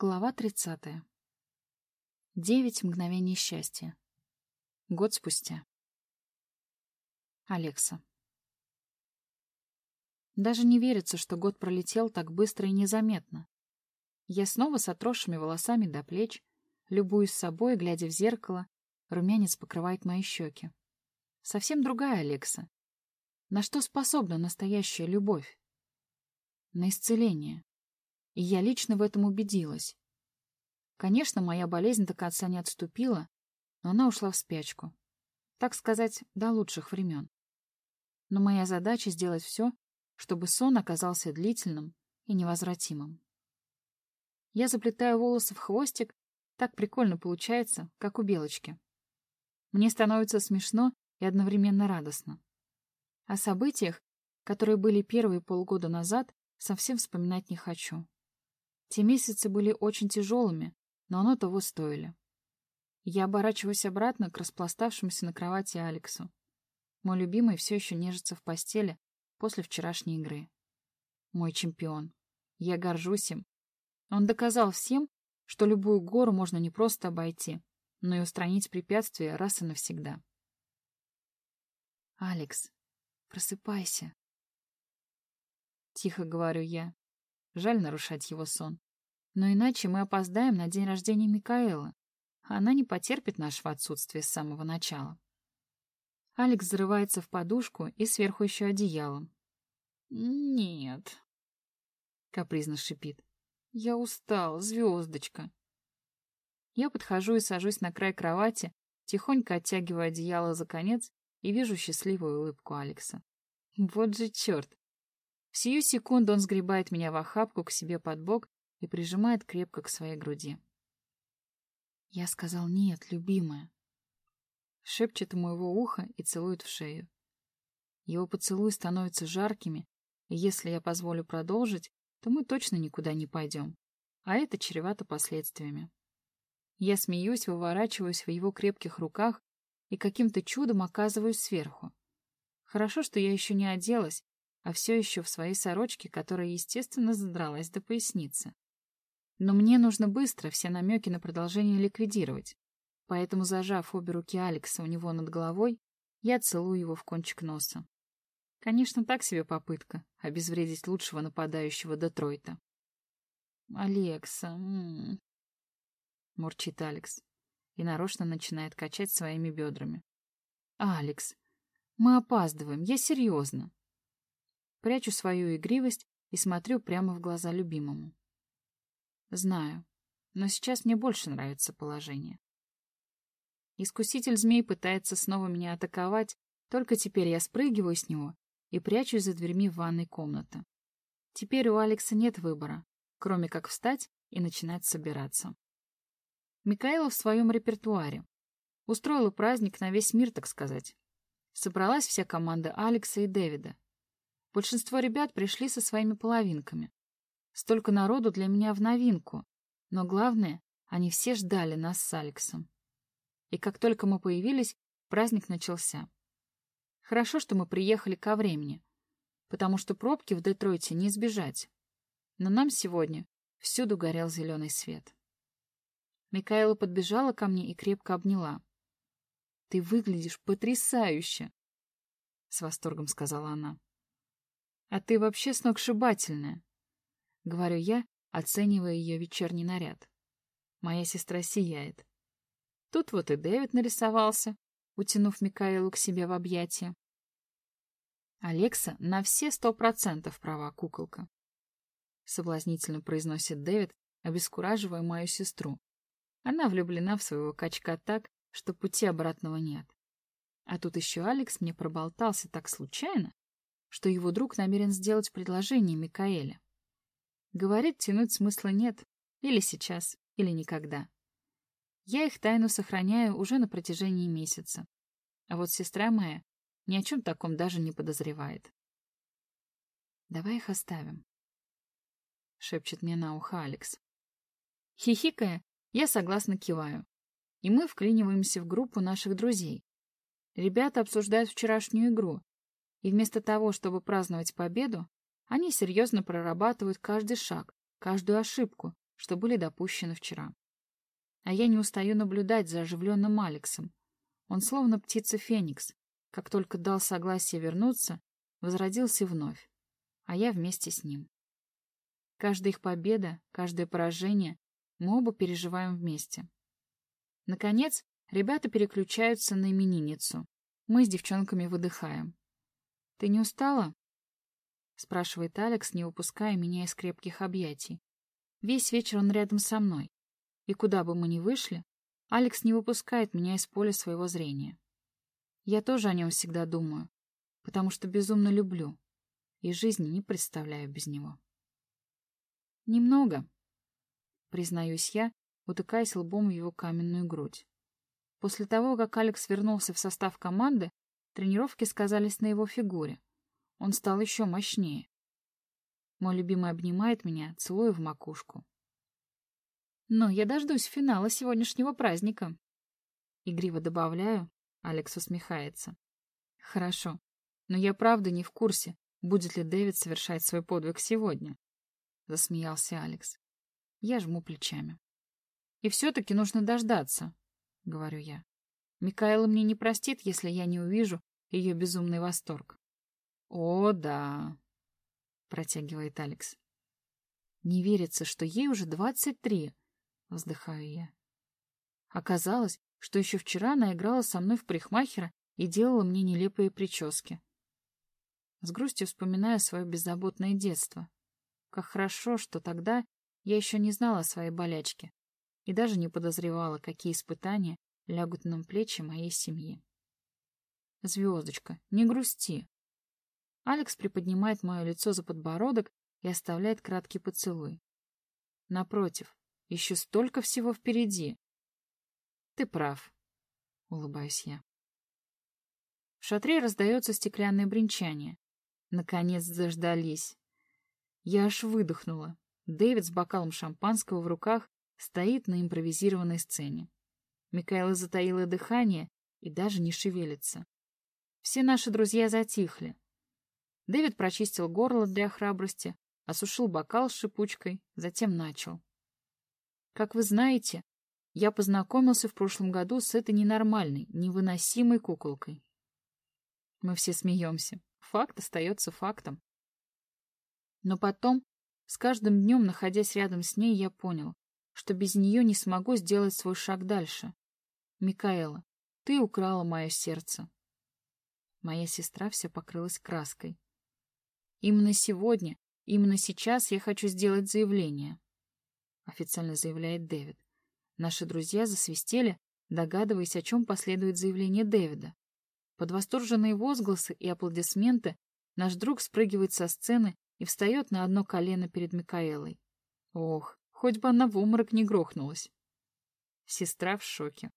Глава 30. Девять мгновений счастья. Год спустя. Алекса. Даже не верится, что год пролетел так быстро и незаметно. Я снова с отросшими волосами до плеч, любуюсь собой, глядя в зеркало, румянец покрывает мои щеки. Совсем другая Алекса. На что способна настоящая любовь? На исцеление. И я лично в этом убедилась. Конечно, моя болезнь до конца не отступила, но она ушла в спячку. Так сказать, до лучших времен. Но моя задача — сделать все, чтобы сон оказался длительным и невозвратимым. Я заплетаю волосы в хвостик, так прикольно получается, как у белочки. Мне становится смешно и одновременно радостно. О событиях, которые были первые полгода назад, совсем вспоминать не хочу. Те месяцы были очень тяжелыми, но оно того стоили. Я оборачиваюсь обратно к распластавшемуся на кровати Алексу. Мой любимый все еще нежится в постели после вчерашней игры. Мой чемпион. Я горжусь им. Он доказал всем, что любую гору можно не просто обойти, но и устранить препятствия раз и навсегда. «Алекс, просыпайся!» Тихо говорю я. Жаль нарушать его сон. Но иначе мы опоздаем на день рождения Микаэла. Она не потерпит нашего отсутствия с самого начала. Алекс зарывается в подушку и сверху еще одеялом. «Нет», — капризно шипит. «Я устал, звездочка». Я подхожу и сажусь на край кровати, тихонько оттягиваю одеяло за конец и вижу счастливую улыбку Алекса. Вот же черт! В сию секунду он сгребает меня в охапку к себе под бок и прижимает крепко к своей груди. Я сказал «нет, любимая», шепчет у моего уха и целует в шею. Его поцелуи становятся жаркими, и если я позволю продолжить, то мы точно никуда не пойдем, а это чревато последствиями. Я смеюсь, выворачиваюсь в его крепких руках и каким-то чудом оказываюсь сверху. Хорошо, что я еще не оделась, а все еще в своей сорочке, которая, естественно, задралась до поясницы. Но мне нужно быстро все намеки на продолжение ликвидировать. Поэтому, зажав обе руки Алекса у него над головой, я целую его в кончик носа. Конечно, так себе попытка — обезвредить лучшего нападающего Детройта. «Алекса...» м -м мурчит Алекс и нарочно начинает качать своими бедрами. «Алекс, мы опаздываем, я серьезно». Прячу свою игривость и смотрю прямо в глаза любимому. Знаю, но сейчас мне больше нравится положение. Искуситель змей пытается снова меня атаковать, только теперь я спрыгиваю с него и прячусь за дверьми в ванной комнаты. Теперь у Алекса нет выбора, кроме как встать и начинать собираться. Микаэла в своем репертуаре. Устроила праздник на весь мир, так сказать. Собралась вся команда Алекса и Дэвида. Большинство ребят пришли со своими половинками. Столько народу для меня в новинку. Но главное, они все ждали нас с Алексом. И как только мы появились, праздник начался. Хорошо, что мы приехали ко времени, потому что пробки в Детройте не избежать. Но нам сегодня всюду горел зеленый свет. Микаэла подбежала ко мне и крепко обняла. — Ты выглядишь потрясающе! — с восторгом сказала она. — А ты вообще сногсшибательная! — говорю я, оценивая ее вечерний наряд. Моя сестра сияет. Тут вот и Дэвид нарисовался, утянув Микаэлу к себе в объятия. Алекса на все сто процентов права куколка. Соблазнительно произносит Дэвид, обескураживая мою сестру. Она влюблена в своего качка так, что пути обратного нет. А тут еще Алекс мне проболтался так случайно, что его друг намерен сделать предложение Микаэле. Говорит, тянуть смысла нет. Или сейчас, или никогда. Я их тайну сохраняю уже на протяжении месяца. А вот сестра моя ни о чем таком даже не подозревает. «Давай их оставим», — шепчет мне на ухо Алекс. Хихикая, я согласно киваю. И мы вклиниваемся в группу наших друзей. Ребята обсуждают вчерашнюю игру, и вместо того, чтобы праздновать победу, они серьезно прорабатывают каждый шаг, каждую ошибку, что были допущены вчера. А я не устаю наблюдать за оживленным Алексом. Он словно птица Феникс. Как только дал согласие вернуться, возродился вновь. А я вместе с ним. Каждая их победа, каждое поражение мы оба переживаем вместе. Наконец, ребята переключаются на именинницу. Мы с девчонками выдыхаем. «Ты не устала?» — спрашивает Алекс, не выпуская меня из крепких объятий. Весь вечер он рядом со мной. И куда бы мы ни вышли, Алекс не выпускает меня из поля своего зрения. Я тоже о нем всегда думаю, потому что безумно люблю и жизни не представляю без него. Немного, признаюсь я, утыкаясь лбом в его каменную грудь. После того, как Алекс вернулся в состав команды, тренировки сказались на его фигуре. Он стал еще мощнее. Мой любимый обнимает меня, целуя в макушку. Но я дождусь финала сегодняшнего праздника. Игриво добавляю, Алекс усмехается. Хорошо, но я правда не в курсе, будет ли Дэвид совершать свой подвиг сегодня. Засмеялся Алекс. Я жму плечами. И все-таки нужно дождаться, — говорю я. Микаэла мне не простит, если я не увижу ее безумный восторг. «О, да», — протягивает Алекс. «Не верится, что ей уже двадцать три», — вздыхаю я. Оказалось, что еще вчера она играла со мной в парикмахера и делала мне нелепые прически. С грустью вспоминаю свое беззаботное детство. Как хорошо, что тогда я еще не знала о своей болячке и даже не подозревала, какие испытания лягут на плечи моей семьи. Звездочка, не грусти. Алекс приподнимает мое лицо за подбородок и оставляет краткий поцелуй. Напротив, еще столько всего впереди. Ты прав, улыбаюсь я. В шатре раздается стеклянное бренчание. Наконец заждались. Я аж выдохнула. Дэвид с бокалом шампанского в руках стоит на импровизированной сцене. Микаэла затаила дыхание и даже не шевелится. Все наши друзья затихли. Дэвид прочистил горло для храбрости, осушил бокал с шипучкой, затем начал. Как вы знаете, я познакомился в прошлом году с этой ненормальной, невыносимой куколкой. Мы все смеемся. Факт остается фактом. Но потом, с каждым днем, находясь рядом с ней, я понял, что без нее не смогу сделать свой шаг дальше. Микаэла, ты украла мое сердце. Моя сестра вся покрылась краской. Именно сегодня, именно сейчас я хочу сделать заявление. Официально заявляет Дэвид. Наши друзья засвистели, догадываясь, о чем последует заявление Дэвида. Под восторженные возгласы и аплодисменты наш друг спрыгивает со сцены и встает на одно колено перед Микаэлой. Ох, хоть бы она в уморок не грохнулась. Сестра в шоке.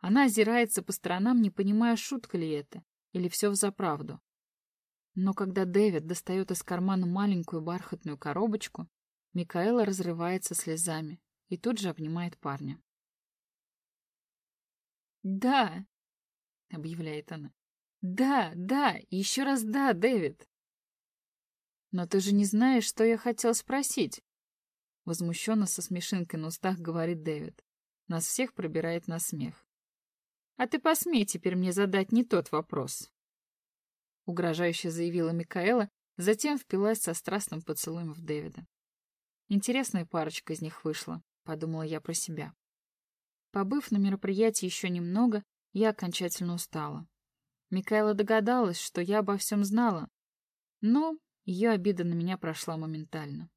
Она озирается по сторонам, не понимая, шутка ли это, или все взаправду. Но когда Дэвид достает из кармана маленькую бархатную коробочку, Микаэла разрывается слезами и тут же обнимает парня. «Да!» — объявляет она. «Да, да, еще раз да, Дэвид!» «Но ты же не знаешь, что я хотел спросить!» Возмущенно со смешинкой на устах говорит Дэвид. Нас всех пробирает на смех. «А ты посмей теперь мне задать не тот вопрос!» Угрожающе заявила Микаэла, затем впилась со страстным поцелуем в Дэвида. Интересная парочка из них вышла, подумала я про себя. Побыв на мероприятии еще немного, я окончательно устала. Микаэла догадалась, что я обо всем знала, но ее обида на меня прошла моментально.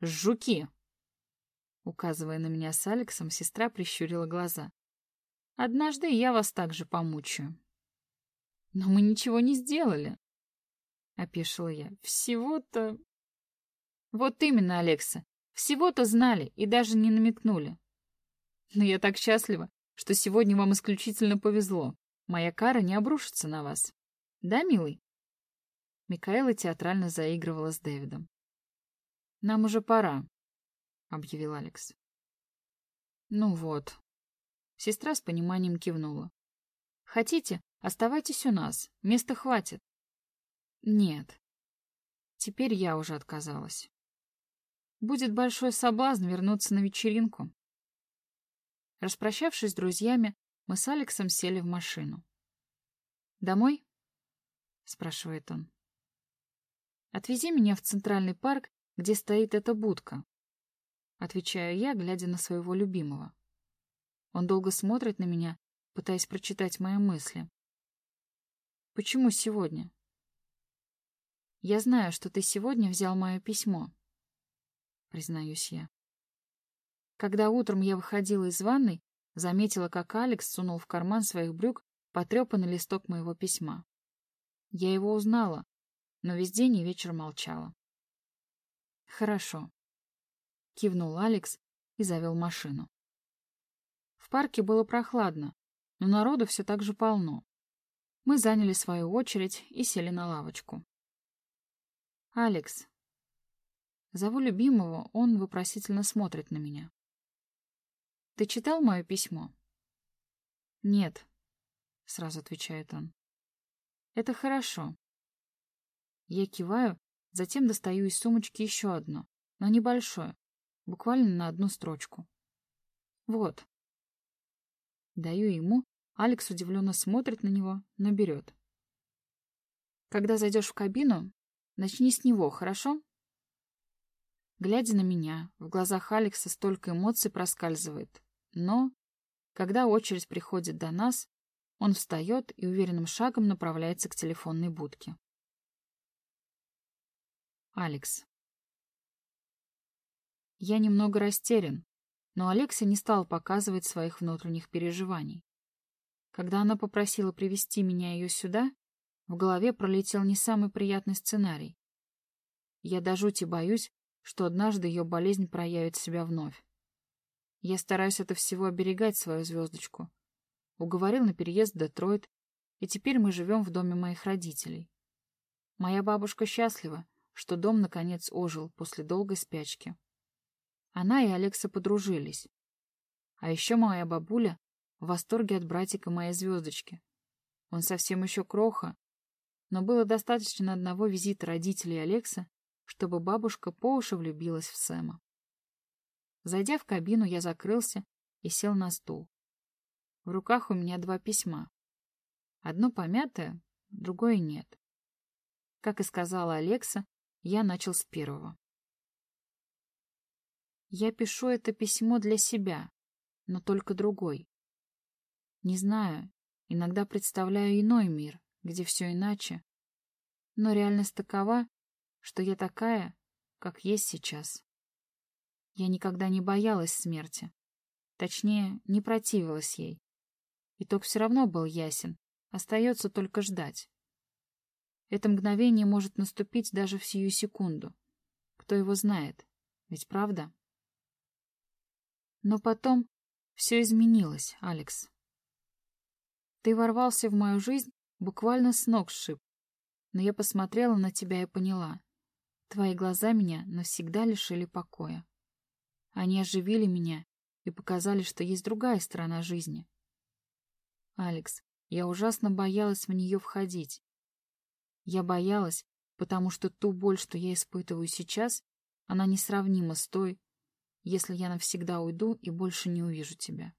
«Жуки!» Указывая на меня с Алексом, сестра прищурила глаза. «Однажды я вас также помучаю». «Но мы ничего не сделали», — опешила я. «Всего-то...» «Вот именно, Алекса, всего-то знали и даже не намекнули. Но я так счастлива, что сегодня вам исключительно повезло. Моя кара не обрушится на вас. Да, милый?» Микаэла театрально заигрывала с Дэвидом. «Нам уже пора», — объявил Алекс. «Ну вот». Сестра с пониманием кивнула. «Хотите, оставайтесь у нас, места хватит». «Нет». Теперь я уже отказалась. будет большой соблазн вернуться на вечеринку. Распрощавшись с друзьями, мы с Алексом сели в машину. «Домой?» — спрашивает он. «Отвези меня в центральный парк, где стоит эта будка», — отвечаю я, глядя на своего любимого. Он долго смотрит на меня, пытаясь прочитать мои мысли. «Почему сегодня?» «Я знаю, что ты сегодня взял мое письмо», — признаюсь я. Когда утром я выходила из ванной, заметила, как Алекс сунул в карман своих брюк потрепанный листок моего письма. Я его узнала, но весь день и вечер молчала. «Хорошо», — кивнул Алекс и завел машину. Парке было прохладно, но народу все так же полно. Мы заняли свою очередь и сели на лавочку. «Алекс». Зову любимого, он вопросительно смотрит на меня. Ты читал мое письмо? Нет, сразу отвечает он. Это хорошо. Я киваю, затем достаю из сумочки еще одно, но небольшое, буквально на одну строчку. Вот. Даю ему, Алекс удивленно смотрит на него, но берет. Когда зайдешь в кабину, начни с него, хорошо? Глядя на меня, в глазах Алекса столько эмоций проскальзывает, но, когда очередь приходит до нас, он встает и уверенным шагом направляется к телефонной будке. Алекс. Я немного растерян, но Алекса не стал показывать своих внутренних переживаний. Когда она попросила привести меня ее сюда, в голове пролетел не самый приятный сценарий. Я до жути боюсь, что однажды ее болезнь проявит себя вновь. Я стараюсь это всего оберегать свою звездочку. Уговорил на переезд в Детройт, и теперь мы живем в доме моих родителей. Моя бабушка счастлива, что дом наконец ожил после долгой спячки. Она и Алекса подружились. А еще моя бабуля в восторге от братика моей звездочки. Он совсем еще кроха, но было достаточно одного визита родителей Алекса, чтобы бабушка по уши влюбилась в Сэма. Зайдя в кабину, я закрылся и сел на стул. В руках у меня два письма. Одно помятое, другое нет. Как и сказала Алекса, я начал с первого. Я пишу это письмо для себя, но только другой. Не знаю, иногда представляю иной мир, где все иначе, но реальность такова, что я такая, как есть сейчас. Я никогда не боялась смерти. Точнее, не противилась ей. Итог все равно был ясен. Остается только ждать. Это мгновение может наступить даже в сию секунду. Кто его знает? Ведь правда? Но потом все изменилось, Алекс. Ты ворвался в мою жизнь буквально с ног сшиб. Но я посмотрела на тебя и поняла. Твои глаза меня навсегда лишили покоя. Они оживили меня и показали, что есть другая сторона жизни. Алекс, я ужасно боялась в нее входить. Я боялась, потому что ту боль, что я испытываю сейчас, она несравнима с той, если я навсегда уйду и больше не увижу тебя.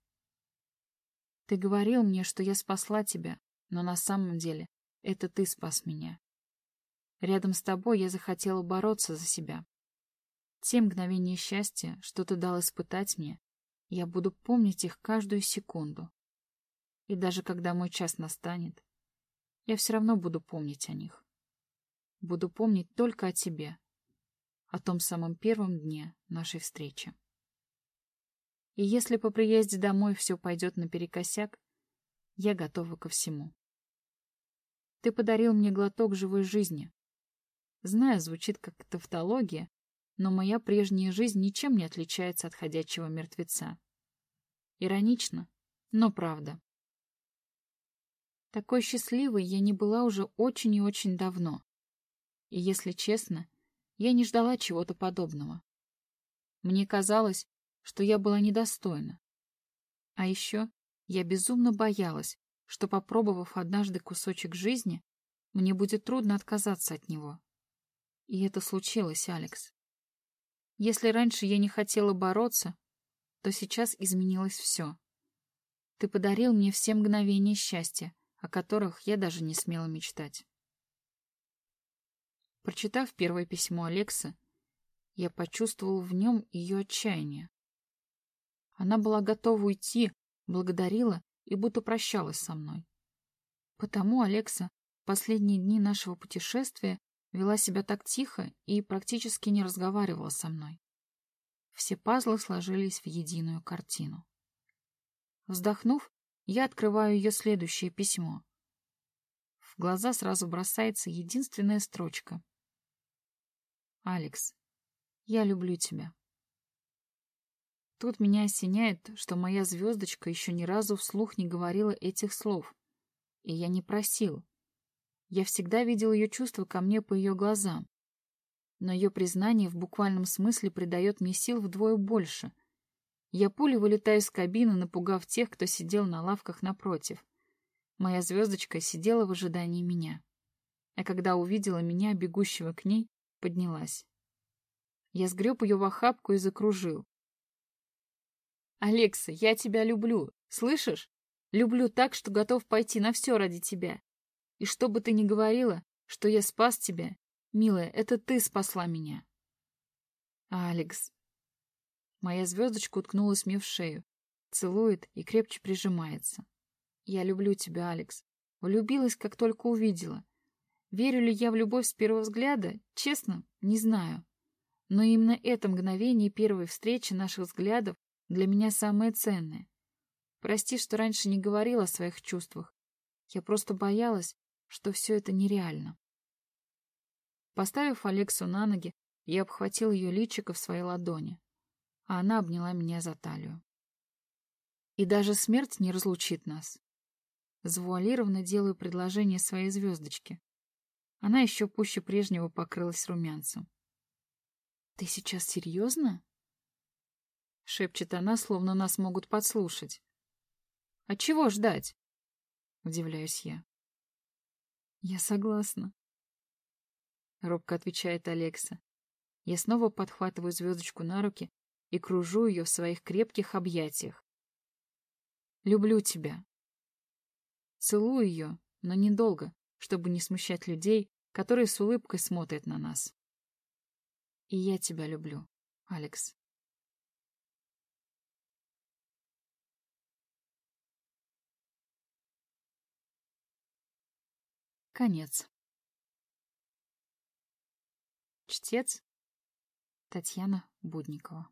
Ты говорил мне, что я спасла тебя, но на самом деле это ты спас меня. Рядом с тобой я захотела бороться за себя, те мгновения счастья, что ты дал испытать мне, я буду помнить их каждую секунду. И даже когда мой час настанет, я все равно буду помнить о них. Буду помнить только о тебе, о том самом первом дне нашей встречи. И если по приезде домой все пойдет наперекосяк, я готова ко всему. Ты подарил мне глоток живой жизни. Знаю, звучит как тавтология, но моя прежняя жизнь ничем не отличается от ходячего мертвеца. Иронично, но правда. Такой счастливой я не была уже очень и очень давно. И, если честно, я не ждала чего-то подобного. Мне казалось, что я была недостойна. А еще я безумно боялась, что, попробовав однажды кусочек жизни, мне будет трудно отказаться от него. И это случилось, Алекс. Если раньше я не хотела бороться, то сейчас изменилось все. Ты подарил мне все мгновения счастья, о которых я даже не смела мечтать. Прочитав первое письмо Алекса, я почувствовал в нем ее отчаяние. Она была готова уйти, благодарила и будто прощалась со мной. Потому Алекса последние дни нашего путешествия вела себя так тихо и практически не разговаривала со мной. Все пазлы сложились в единую картину. Вздохнув, я открываю ее следующее письмо. В глаза сразу бросается единственная строчка. «Алекс, я люблю тебя». Тут меня осеняет, что моя звездочка еще ни разу вслух не говорила этих слов. И я не просил. Я всегда видел ее чувства ко мне по ее глазам. Но ее признание в буквальном смысле придает мне сил вдвое больше. Я пулей вылетаю из кабины, напугав тех, кто сидел на лавках напротив. Моя звездочка сидела в ожидании меня. А когда увидела меня, бегущего к ней, поднялась. Я сгреб ее в охапку и закружил. «Алекса, я тебя люблю, слышишь? Люблю так, что готов пойти на все ради тебя. И что бы ты ни говорила, что я спас тебя, милая, это ты спасла меня». «Алекс...» Моя звездочка уткнулась мне в шею, целует и крепче прижимается. «Я люблю тебя, Алекс. Влюбилась, как только увидела. Верю ли я в любовь с первого взгляда? Честно, не знаю. Но именно это мгновение первой встречи наших взглядов для меня самое ценное. Прости, что раньше не говорила о своих чувствах. Я просто боялась, что все это нереально. Поставив Алексу на ноги, я обхватил ее личико в своей ладони, а она обняла меня за талию. И даже смерть не разлучит нас. Завуалированно делаю предложение своей звездочке. Она еще пуще прежнего покрылась румянцем. «Ты сейчас серьезно?» Шепчет она, словно нас могут подслушать. «А чего ждать?» Удивляюсь я. «Я согласна», — робко отвечает Алекса. Я снова подхватываю звездочку на руки и кружу ее в своих крепких объятиях. «Люблю тебя». Целую ее, но недолго, чтобы не смущать людей, которые с улыбкой смотрят на нас. И я тебя люблю, Алекс. Конец. Чтец Татьяна Будникова